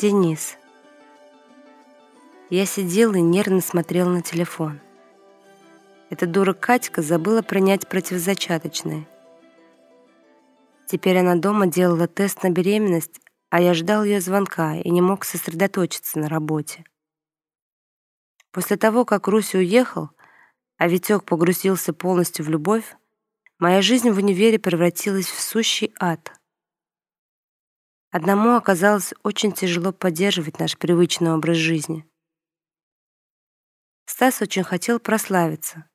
Денис. Я сидел и нервно смотрел на телефон. Эта дура Катька забыла принять противозачаточные. Теперь она дома делала тест на беременность, а я ждал ее звонка и не мог сосредоточиться на работе. После того, как Руси уехал, а Витек погрузился полностью в любовь, моя жизнь в универе превратилась в сущий ад. Одному оказалось очень тяжело поддерживать наш привычный образ жизни. Стас очень хотел прославиться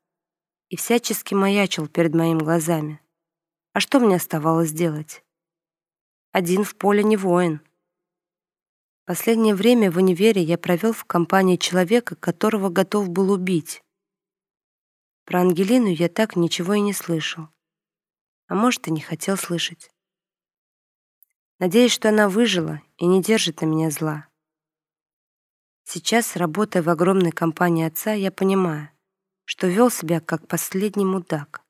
и всячески маячил перед моими глазами. А что мне оставалось делать? Один в поле не воин. Последнее время в универе я провел в компании человека, которого готов был убить. Про Ангелину я так ничего и не слышал. А может, и не хотел слышать. Надеюсь, что она выжила и не держит на меня зла. Сейчас, работая в огромной компании отца, я понимаю, что вел себя как последний мудак.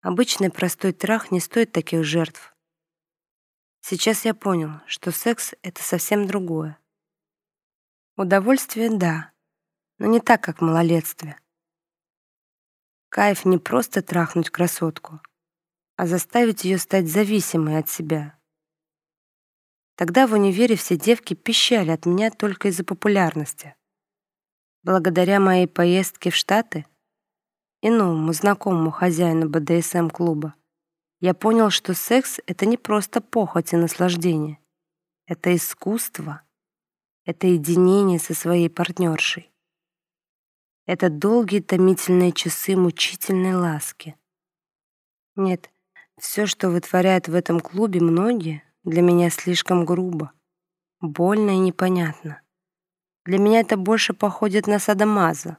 Обычный простой трах не стоит таких жертв. Сейчас я понял, что секс — это совсем другое. Удовольствие — да, но не так, как в малолетстве. Кайф не просто трахнуть красотку, а заставить ее стать зависимой от себя. Тогда в универе все девки пищали от меня только из-за популярности. Благодаря моей поездке в Штаты и новому знакомому хозяину БДСМ-клуба я понял, что секс — это не просто похоть и наслаждение. Это искусство. Это единение со своей партнершей. Это долгие томительные часы мучительной ласки. Нет, все, что вытворяют в этом клубе многие, для меня слишком грубо, больно и непонятно. Для меня это больше походит на садомаза.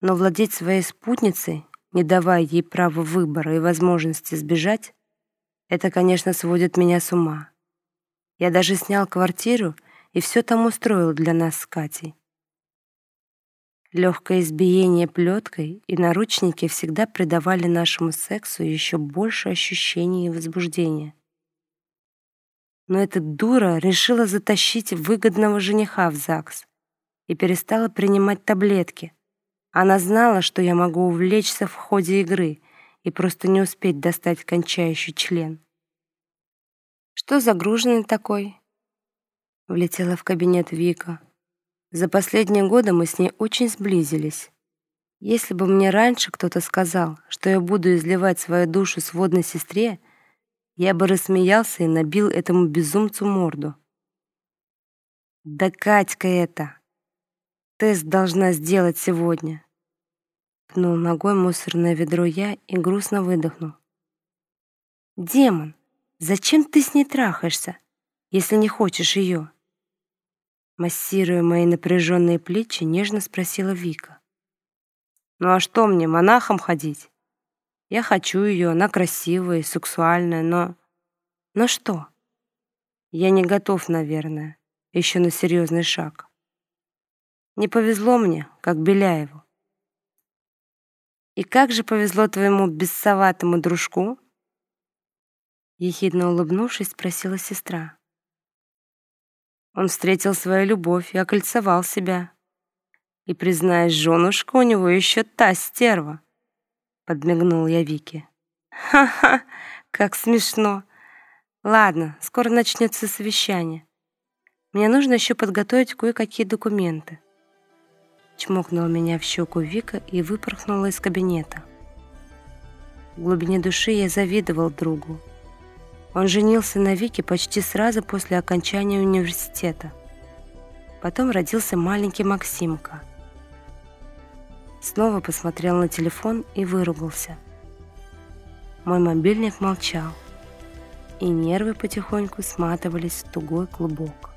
Но владеть своей спутницей, не давая ей права выбора и возможности сбежать, это, конечно, сводит меня с ума. Я даже снял квартиру и все там устроил для нас с Катей. Легкое избиение плеткой и наручники всегда придавали нашему сексу еще больше ощущений и возбуждения. Но эта дура решила затащить выгодного жениха в ЗАГС и перестала принимать таблетки. Она знала, что я могу увлечься в ходе игры и просто не успеть достать кончающий член. «Что загруженный такой?» Влетела в кабинет Вика. За последние годы мы с ней очень сблизились. Если бы мне раньше кто-то сказал, что я буду изливать свою душу сводной сестре, я бы рассмеялся и набил этому безумцу морду. «Да Катька это! Тест должна сделать сегодня!» Пнул ногой мусорное ведро я и грустно выдохнул. «Демон, зачем ты с ней трахаешься, если не хочешь ее?» Массируя мои напряженные плечи, нежно спросила Вика. «Ну а что мне, монахом ходить?» Я хочу ее, она красивая сексуальная, но... Но что? Я не готов, наверное, еще на серьезный шаг. Не повезло мне, как Беляеву. И как же повезло твоему бессоватому дружку? Ехидно улыбнувшись, спросила сестра. Он встретил свою любовь и окольцевал себя. И, признаюсь, женушка у него еще та стерва подмигнул я Вике. Ха-ха, как смешно. Ладно, скоро начнется совещание. Мне нужно еще подготовить кое-какие документы. Чмокнула меня в щеку Вика и выпорхнула из кабинета. В глубине души я завидовал другу. Он женился на Вике почти сразу после окончания университета. Потом родился маленький Максимка – Снова посмотрел на телефон и выругался. Мой мобильник молчал, и нервы потихоньку сматывались в тугой клубок.